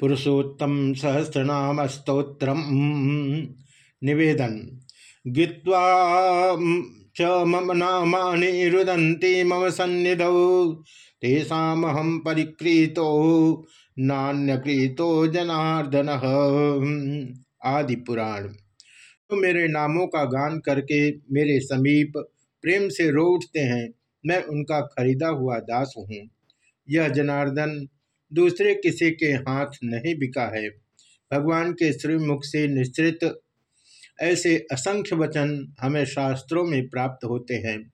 पुरुषोत्तम सहस्रनाम स्त्रोत्र निवेदन। गीत्वा च मम नामानि रुदन्ति मम सन्निधौ। तेषाहम परिकृतो नान्यकृतो जनार्दन। आदि पुराण तो मेरे नामों का गान करके मेरे समीप प्रेम से रो उठते हैं, मैं उनका खरीदा हुआ दास हूँ। यह जनार्दन दूसरे किसी के हाथ नहीं बिका है। भगवान के श्रीमुख से निश्चित ऐसे असंख्य वचन हमें शास्त्रों में प्राप्त होते हैं।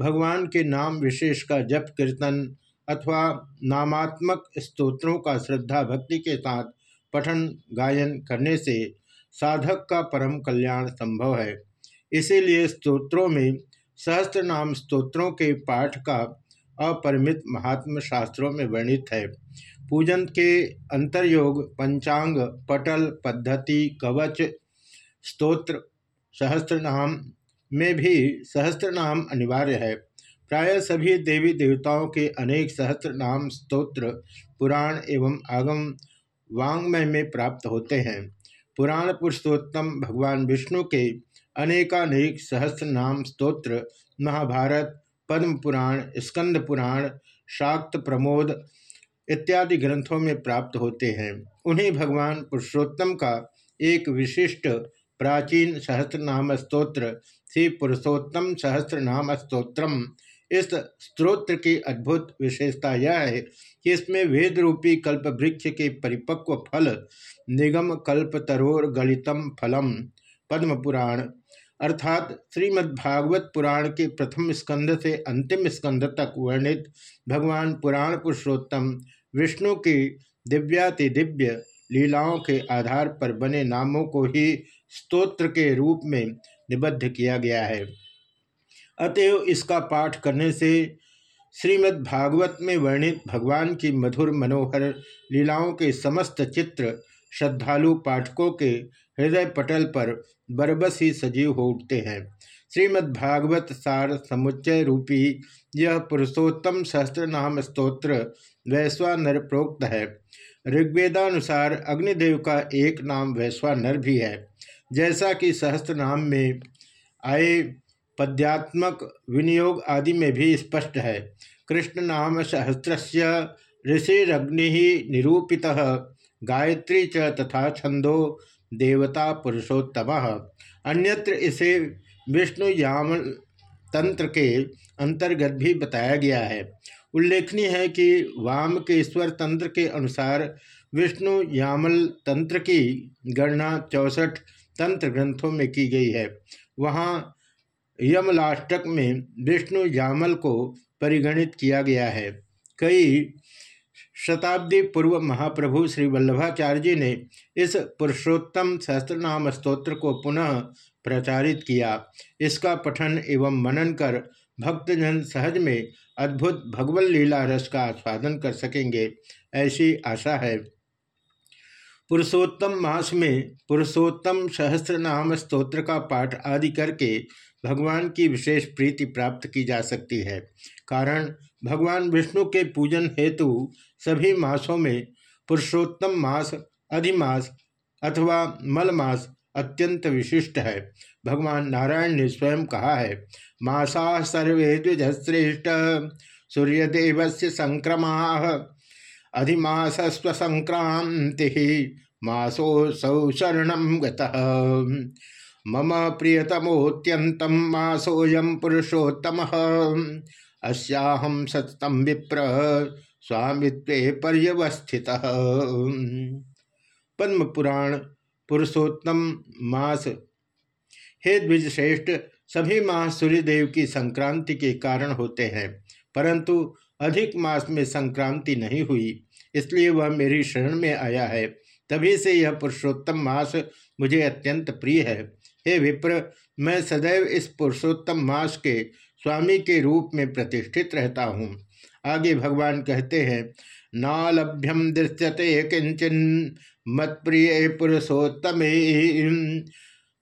भगवान के नाम विशेष का जप कीर्तन अथवा नामात्मक स्तोत्रों का श्रद्धा भक्ति के साथ पठन गायन करने से साधक का परम कल्याण संभव है। इसीलिए स्तोत्रों में सहस्त्र नाम स्तोत्रों के पाठ का अपरिमित महात्म शास्त्रों में वर्णित है। पूजन के अंतर्योग, पंचांग, पटल, पद्धति, कवच, स्तोत्र सहस्त्र नाम में भी सहस्त्र नाम अनिवार्य है। प्राय सभी देवी देवताओं के अनेक सहस्त्र नाम स्तोत्र, पुराण एवं आगम वांग्मय में प्राप्त होते हैं। पुराण पुरुषोत्तम भगवान विष्णु के अनेकानेक सहस्त्र नाम स्तोत्र महाभारत पद्म पुराण स्कंद पुराण शाक्त प्रमोद इत्यादि ग्रंथों में प्राप्त होते हैं। उन्हें भगवान पुरुषोत्तम का एक विशिष्ट प्राचीन सहस्त्रनाम स्त्रोत्र श्री पुरुषोत्तम सहस्त्रनाम स्त्रोत्रम इस स्त्रोत्र की अद्भुत विशेषता यह है कि इसमें वेद रूपी कल्प वृक्ष के परिपक्व फल, निगम कल्प तरोर गलितम फलम पद्म पुराण अर्थात श्रीमद्भागवत पुराण के प्रथम स्कंद से अंतिम स्कंद तक वर्णित भगवान पुराण पुरुषोत्तम विष्णु की दिव्याति दिव्य लीलाओं के आधार पर बने नामों को ही स्तोत्र के रूप में निबद्ध किया गया है। अतएव इसका पाठ करने से श्रीमद् भागवत में वर्णित भगवान की मधुर मनोहर लीलाओं के समस्त चित्र श्रद्धालु पाठकों के हृदय पटल पर बरबस ही सजीव हो उठते हैं। श्रीमद्भागवत सार समुच्चय रूपी यह पुरुषोत्तम सहस्त्र नाम स्त्रोत्र वैश्वानर प्रोक्त है। ऋग्वेदानुसार अग्निदेव का एक नाम वैश्वानर भी है। जैसा कि सहस्त्र नाम में आए पद्यात्मक विनियोग आदि में भी स्पष्ट है। कृष्ण नाम सहस्त्र ऋषिरग्नि निरूपित, गायत्री च तथा छंदो देवता पुरुषोत्तम। अन्यत्र इसे विष्णु याम तंत्र के अंतर्गत भी बताया गया है। उल्लेखनीय है कि वाम के स्वर तंत्र के अनुसार विष्णु यामल तंत्र की गणना चौसठ तंत्र ग्रंथों में की गई है। वहाँ यमलाष्टक में विष्णु यामल को परिगणित किया गया है। कई शताब्दी पूर्व महाप्रभु श्री वल्लभाचार्य जी ने इस पुरुषोत्तम सहस्त्रनाम स्तोत्र को पुनः प्रचारित किया। इसका पठन एवं मनन कर भक्तजन सहज में अद्भुत भगवत लीला रस का आस्वादन कर सकेंगे, ऐसी आशा है। पुरुषोत्तम मास में पुरुषोत्तम सहस्त्र नाम स्तोत्र का पाठ आदि करके भगवान की विशेष प्रीति प्राप्त की जा सकती है। कारण भगवान विष्णु के पूजन हेतु सभी मासों में पुरुषोत्तम मास, अधिमास अथवा मल मास अत्यंत विशिष्ट है। भगवान नारायण ने स्वयं कहा है, मासा सर्वे द्विजश्रेष्ठ सूर्यदेव से संक्रमा, अधिमासस्व संक्रांति मासो सौ शरण मम प्रियतमोत्यंतम मासोयम पुरुषोत्तम। अस्याहम सततम विप्र स्वामित्व पर्यवस्थित। पद्म पुराण पुरुषोत्तम, मास। हे द्विजश्रेष्ठ, सभी मास सूर्यदेव की संक्रांति के कारण होते हैं, परंतु अधिक मास में संक्रांति नहीं हुई, इसलिए वह मेरी शरण में आया है। तभी से यह पुरुषोत्तम मास मुझे अत्यंत प्रिय है। हे विप्र, मैं सदैव इस पुरुषोत्तम मास के स्वामी के रूप में प्रतिष्ठित रहता हूँ। आगे भगवान कहते हैं नालभ्यम दृश्यते किंचन मत प्रिय पुरुषोत्तम।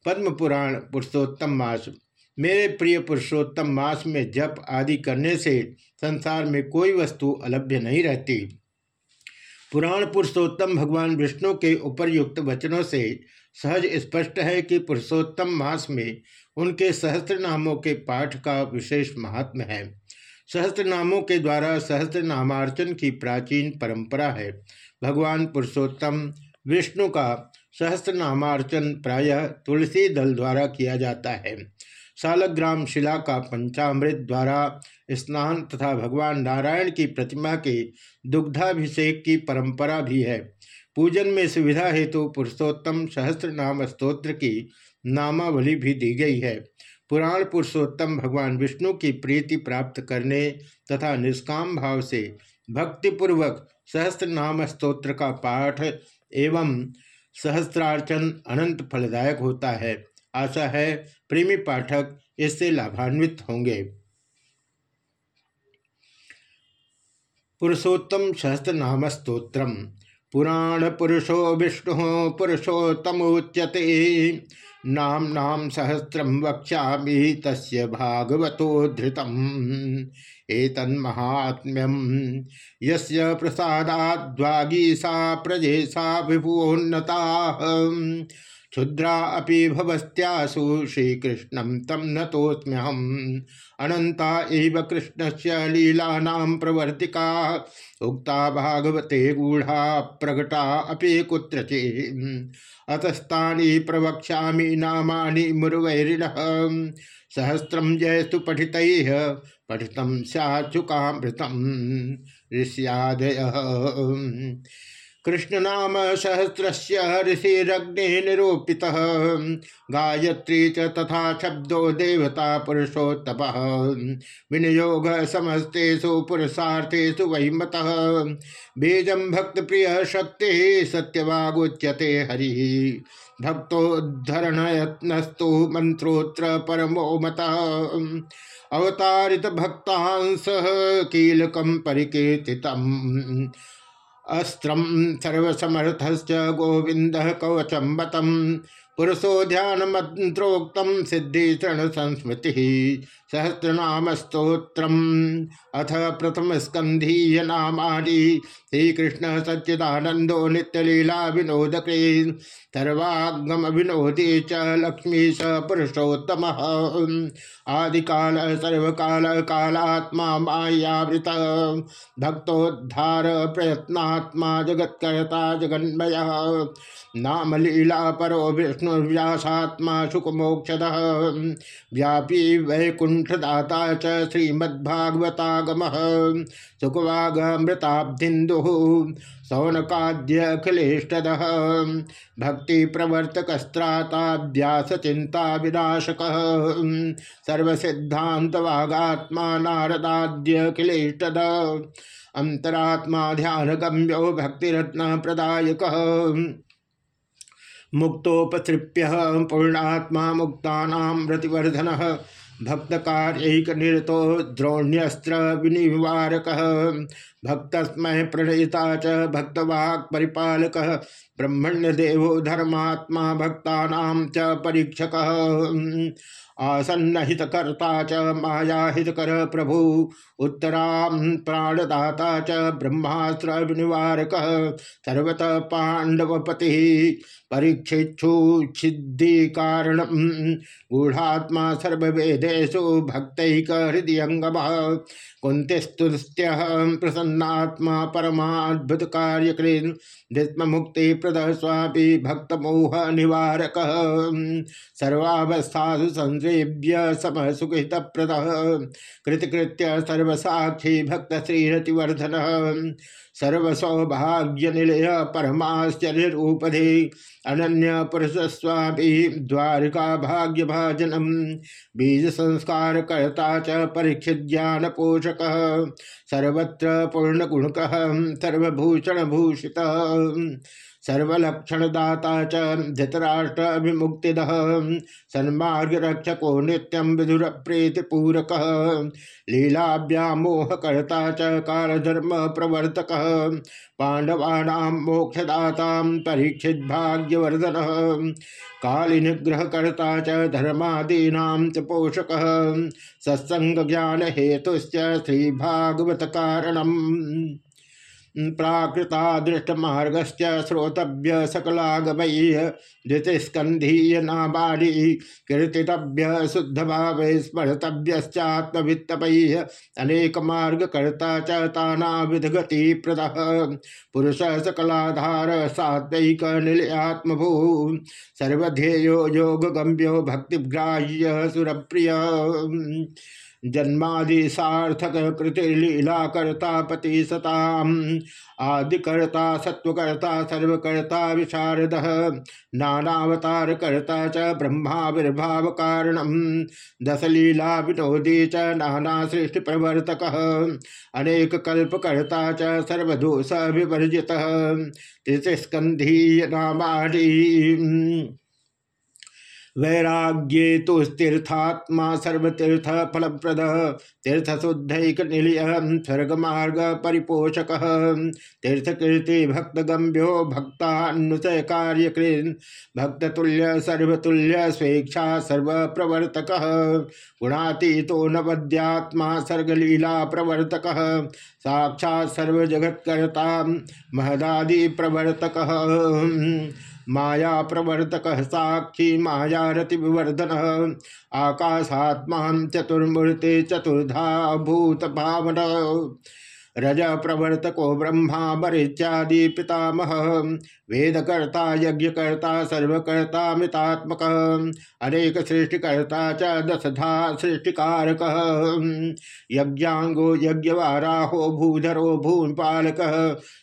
पद्म पुराण पुरुषोत्तम मास। मेरे प्रिय पुरुषोत्तम मास में जप आदि करने से संसार में कोई वस्तु अलभ्य नहीं रहती। पुराण पुरुषोत्तम भगवान विष्णु के उपरयुक्त वचनों से सहज स्पष्ट है कि पुरुषोत्तम मास में उनके सहस्त्र नामों के पाठ का विशेष महात्म है। सहस्त्र नामों के द्वारा सहस्त्र नामार्चन की प्राचीन परंपरा है। भगवान पुरुषोत्तम विष्णु का सहस्त्र नामार्चन प्रायः तुलसी दल द्वारा किया जाता है। सालग्राम शिला का पंचामृत द्वारा स्नान तथा भगवान नारायण की प्रतिमा के दुग्धाभिषेक की परंपरा भी है। पूजन में सुविधा हेतु पुरुषोत्तम सहस्त्र नाम स्त्रोत्र की नामावली भी दी गई है। पुराण पुरुषोत्तम भगवान विष्णु की प्रीति प्राप्त करने तथा निष्काम भाव से भक्तिपूर्वक सहस्त्र नाम स्त्रोत्र का पाठ एवं सहस्त्रार्चन अनंत फलदायक होता है। आशा है प्रेमी पाठक इससे लाभान्वित होंगे। पुरुषोत्तम सहस्त्र नाम स्त्रोत्र पुराण पुरुषो विष्णु पुरुषोत्तमोच्यते नाम नाम सहस्रम वक्षा तस्य भागवतोद्धृतम। एतन्महात्म्यम यस्य प्रसादाद्वागीसा प्रजेशा विभुन्नता क्षुद्रा अपि भवस्त्यासु श्रीकृष्ण तम नतोस्म्यहम अनंता एव कृष्ण से लीला प्रवर्तिका। उक्ता भागवते गूढ़ा प्रकटा अपि कुत्रचे अतस्तानि प्रवक्षा नामानि मुर्वैरिण। सहस्रम जयस्तु पठित। पठित सैचुकामृतम ऋष्यादय। कृष्ण नाम सहस्र ऋषिरग्नि निरूपित गायत्री च तथा शब्दो देवता पुरुषोत्तप विनियोग समस्तेषु पुरुषार्थेषु वही मत बीजम भक्त प्रिय शक्ति सत्यवागुच्यते हरि। भक्तोद्धरण यत्नस्तु मंत्रोत्र परमो मत। अवतारित भक्तांस कीलकम परिकीर्तितम। अस्त्रम सर्वसमर्थश्च गोविंद कवचम पुरुषो ध्यान मंत्रोक्त सिद्धि तृण संस्मृति सहस्रनाम स्त्रोत्र अथ प्रथम स्कंधीय नामादि श्रीकृष्ण सच्चिदानंदो नित्यलीला विनोदके सर्वागम विनोदी च लक्ष्मी स पुरुषोत्तम। आदि काल सर्वकाल, कालात्मा, मायावृत। भक्तोद्धार, प्रयत्नात्मा, जगत्कर्ता, जगन्मय। नाम लीला परो विष्णु व्यासात्मा सुखमोक्षद व्यापी वैकुंठदाता च श्रीमद्भागवतागम। सुखवागमृताब्धिन्दु। भक्ति प्रवर्तक स्त्राताभ्यास चिंता विनाशक सर्वसिद्धांत वागात्मा नारदाद्यखिलेष्टद। अंतरात्मा ध्यान गम्यो मुक्तोपतृप्य पूर्णात्मा मुक्ता रतिवर्धन भक्त कार्यक निरतो द्रोण्यस्त्र विनिवारक भक्तस्मय प्रणयिता च भक्तवाक् परिपालक। ब्रह्मण्य देवो धर्मात्मा भक्ता परीक्षक। आसन्न हितकर्ता च मायाहितकर प्रभु। उत्तरा प्राणदाता च ब्रह्मास्त्र विनिवारक सर्वत पांडवपति परीक्षिक्षु छिद्धि कारण गूढ़ात्मा सर्वेदेशु भक्त हृदयंगम कुंतिस्तुत्य प्रसन्नात्मा परमाद्भुत कार्य मुक्ति प्रद स्वापी भक्त मोह निवारक सर्वावस्था संसेव्य सम सुखित प्रद कृतकृत्य सर्वसाक्षी भक्त श्रीरतिवर्धन सर्वसौभाग्य निलय परमाश्चर्य रूपधे अनन्य पुरुष स्वामी द्वारिका भाग्य भाजनम बीज संस्कार कर्ता च परीक्षित ज्ञान पोषक सर्वत्र पूर्ण गुणक सर्वभूषण भूषित सर्वलक्षणदाता च धृतराष्ट्रभिमुक्तिद। सन्मार्ग रक्षको नित्यम विधुर प्रीतिपूरक लीलाभ्यामोहकर्ता च कालधर्म प्रवर्तक पांडवानां मोक्षदाता परीक्षित भाग्यवर्धन कालिनिग्रहकर्ता च धर्मादीना च पोषक। सत्संग ज्ञान प्राकृता दृष्टमार्गश्च श्रोतव्य सकलागमय्य धृतिस्कंधीय नाबाड़ी कीर्तितव्य शुद्ध भाव स्मर्तव्यश्चात्मवित्तपय्य अनेक मार्ग कर्ता चाना प्रद पुरुष सकलाधार सात्विक निलयात्मभू सर्वध्येयो योग गम्यो भक्तिग्राह्य सुरप्रिय जन्मादि सार्थक कृतिलीला कर्ता पति सताम। आदिकर्ता सत्वकर्ता सर्वकर्ता विशारद। नानावतार कर्ता च ब्रह्माविर्भाव कारणम। दशलीला विनोदी च नाना सृष्टि प्रवर्तक। अनेक कल्पकर्ता च सर्वदोष विवर्जित। त्रिस्कंधी नामाणी वैराग्ये तो स्थिर्थात्मा सर्वतीर्थ फलप्रद तीर्थ शुद्धक निलय स्वर्ग मार्ग परिपोषक तीर्थकीर्ति भक्त गम्भ्यो भक्तानुसय कार्यकृ भक्ततुल्य सर्वतुल्य स्वेच्छा सर्व प्रवर्तक गुणातीतो नवद्यात्मा सर्गलीला प्रवर्तक साक्षात् सर्वजगत्कर्ता महदादि प्रवर्तक माया प्रवर्तक साक्षी माया रतिवर्धन आकाशात्मा चतुर्मूर्ति चतुर्धा भूत भावन रज प्रवर्तको ब्रह्मा बरित्यादि पितामह। वेदकर्ता, यज्ञकर्ता, सर्वकर्ता, मितात्मक, अनेक सृष्टिकर्ता च दशधा सृष्टिकारक। यज्ञांगो यज्ञवाराहो, भूधरो भूपालक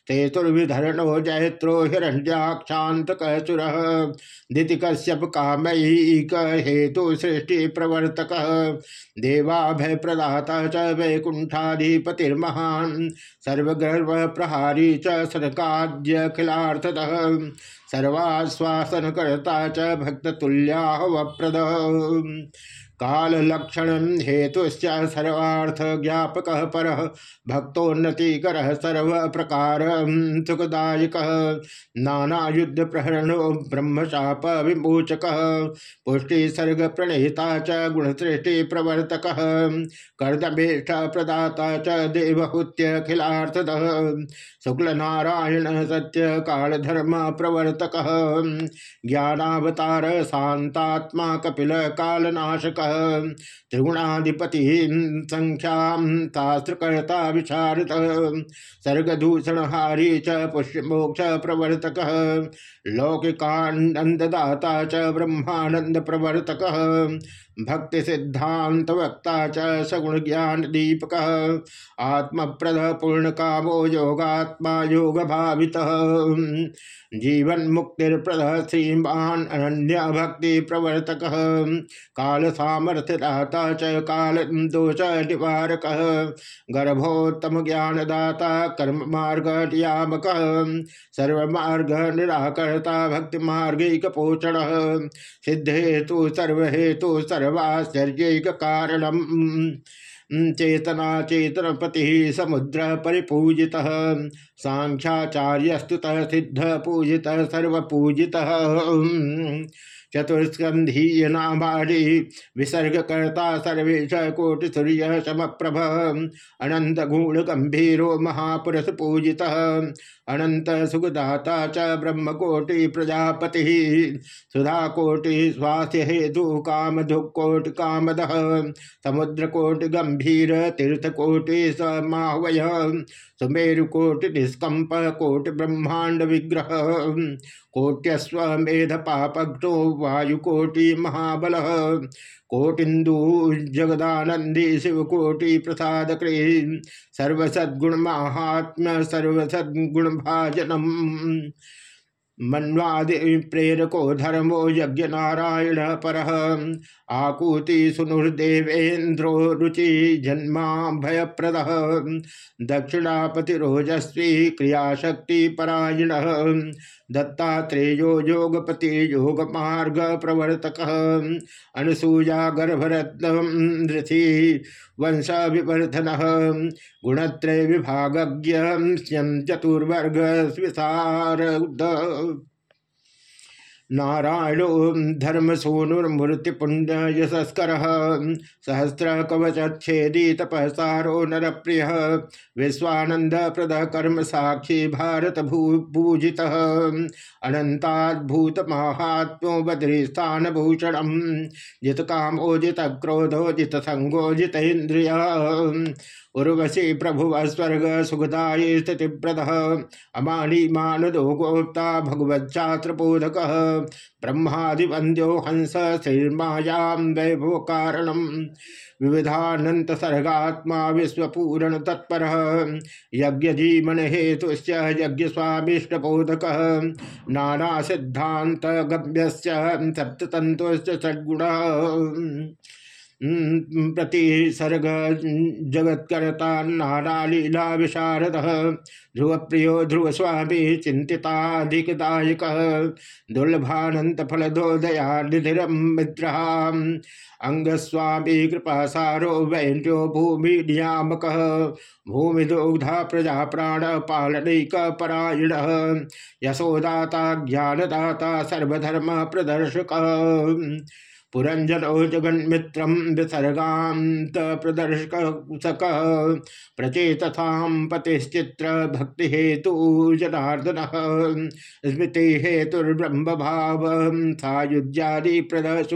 तेतुर्विधरणो जयत्रो हिरण्याक्षांतक चुर दिति कश्यप कामयीक हेतु सृष्टि प्रवर्तक देवाभय प्रदाता च वैकुंठाधिपतिर्महान सर्वगर्भ प्रहारी च सनकाद्यखिलार्थतः सर्वाश्वासन करता च भक्त प्रद काल लक्षण हेतु सर्वार्थ ज्ञापक पर, भक्तोन्नतिकर सर्व प्रकार सुखदायक। नाना युद्ध प्रहरण ब्रह्मशाप विमोचक पुष्टि सर्ग प्रणेता च गुणसृष्टि प्रवर्तक कर्दभेष्ट प्रदाता च देवहूत्यखिलार्थद शुक्ल नारायण सत्य काल धर्म प्रवर्तक ज्ञानावतार शांतात्मा कपिल कालनाशक त्रिगुणाधिपति संख्या शास्त्रकर्ता विशारद सर्गदूषण हारी च पुष्यमोक्ष प्रवर्तक। लौकिकानंददाता च ब्रह्मानंद प्रवर्तक भक्ति सिद्धांत वक्ता च सगुण ज्ञान दीपक आत्म प्रद पूर्ण कामो योगात्मा योग भावित जीवन मुक्तिप्रद श्रीमान अनन्य भक्ति प्रवर्तक काल सामर्थ्य दाता च काल दोष निवारक। गर्भोत्तम ज्ञानदाता कर्म मार्ग नियामक सर्वमार्ग निराकर्ता भक्ति मार्गिक पोषण सिद्धेतु सर्वहेतु सर्वाश्चर्यक कारणम चेतना चेतनपति समुद्र परिपूजित सांख्याचार्यस्तुत सिद्ध पूजित सर्वपूजित। चतुष्कंधीय नामाड़ी विसर्गकर्ता सर्वेश कोटि सूर्य समप्रभ अनंत गुण गंभीरो महापुरुष पूजिता अनंत सुखदाता च ब्रह्मकोटि प्रजापति सुधा कोटि स्वास्थ्य हेतु काम दुकोटि कामद समुद्र कोटि गंभीर तीर्थ कोटि समावय सुमेरुकोटि निष्कंप कोटि ब्रह्मांड विग्रह कोट्यस्व मेध पापग्नो वायुकोटि महाबल कोटिंदु जगदानंदी शिवकोटि प्रसाद सर्वसद्गुण महात्म सर्वसद्गुण भाजनम मन्वादि प्रेरको धर्मो यज्ञ नारायण पर। आकूति सुनुर्देवेन्द्रो रुचि जन्मा भय प्रद दक्षिणापतिरोजस्वी क्रियाशक्ति परायण दत्तात्रेयो योगपति योग मार्ग प्रवर्तक। अनुसूया गर्भरत्न ऋषि वंश विवर्धन गुणत्रय विभाग चतुर्वर्ग स्विसार नारायणो धर्म सोनुर्मूर्ति पुण्य यशस्कर सहस्र कवचेदी तपसारो नर प्रिय विश्वानंद प्रद कर्म साक्षी भारत भू पूजित अनंताद्भूत महात्म्यो बद्री स्थान भूषण जित कामोजित क्रोधोजित संगोजित इंद्रिय उर्वशी प्रभु स्वर्ग सुखदाय स्थितिप्रद अमानी मानदो गोप्ता भगवच्छास्त्रबोधक ब्रह्मादिवंद्यो हंस श्रीर्मायां वैभव कारणम विविधानंत सर्गात्मा विश्वपूरण तत्पर यज्ञ जीवन हेतु यज्ञ नाना सिद्धांत गम्य सप्ततंतुश्च षड्गुण। प्रति सर्ग जगत्कर्ता नाना लीला विशारद। ध्रुव प्रियो ध्रुव स्वामी चिंतिताधिकदायक दुर्लभानंत फलदोदया निधिरम मित्र अंगस्वामी कृपा सारो वैन्यो भूमि नियामक। भूमि दुग्धा प्रजा प्राण पालनिक परायण यशोदाता, ज्ञानदाता, सर्वधर्म प्रदर्शक। पुरंजनो जगन्मित्रम विसर्गात प्रदर्शक सक प्रचेतथाम पतिश्चित्र भक्ति हेतु जनार्दन। स्मृति हेतुर्ब्रह्म भाव सायुज्यादि प्रद